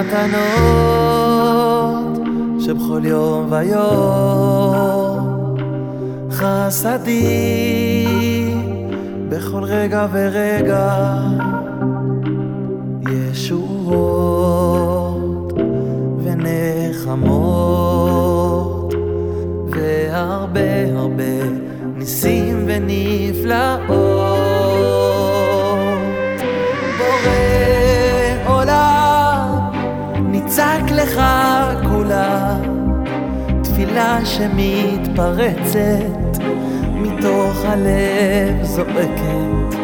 מתנות שבכל יום ויום. חסדי בכל רגע ורגע. ישועות ונחמות. תפילה שמתפרצת מתוך הלב זועקת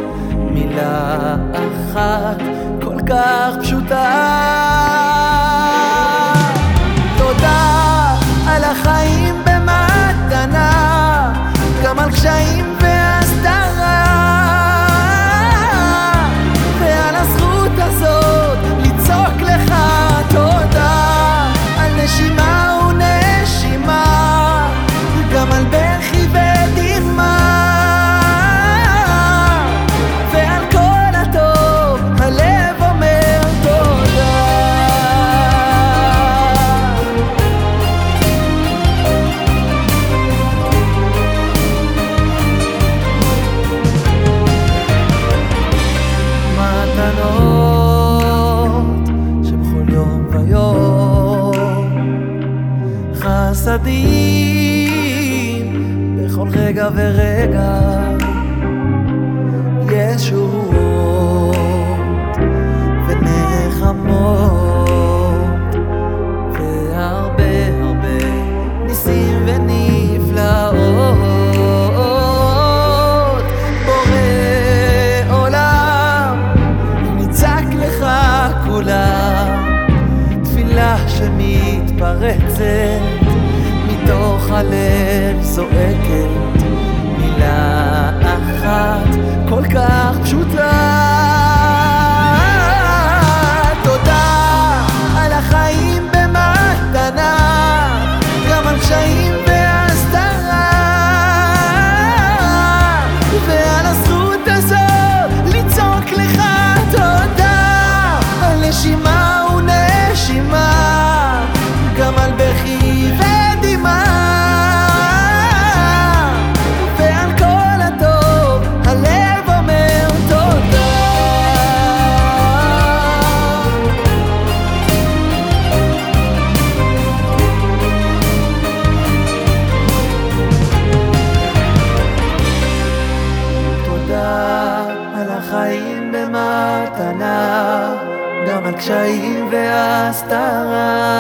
מילה אחת כל כך פשוטה חסדים בכל רגע ורגע ישועות ונחמות. והרבה הרבה ניסים ונפלאות. בורא עולם נצעק לך כולה. תפילה שמתפרצת הלב זועקת חיים במתנה, גם על קשיים והסתרה.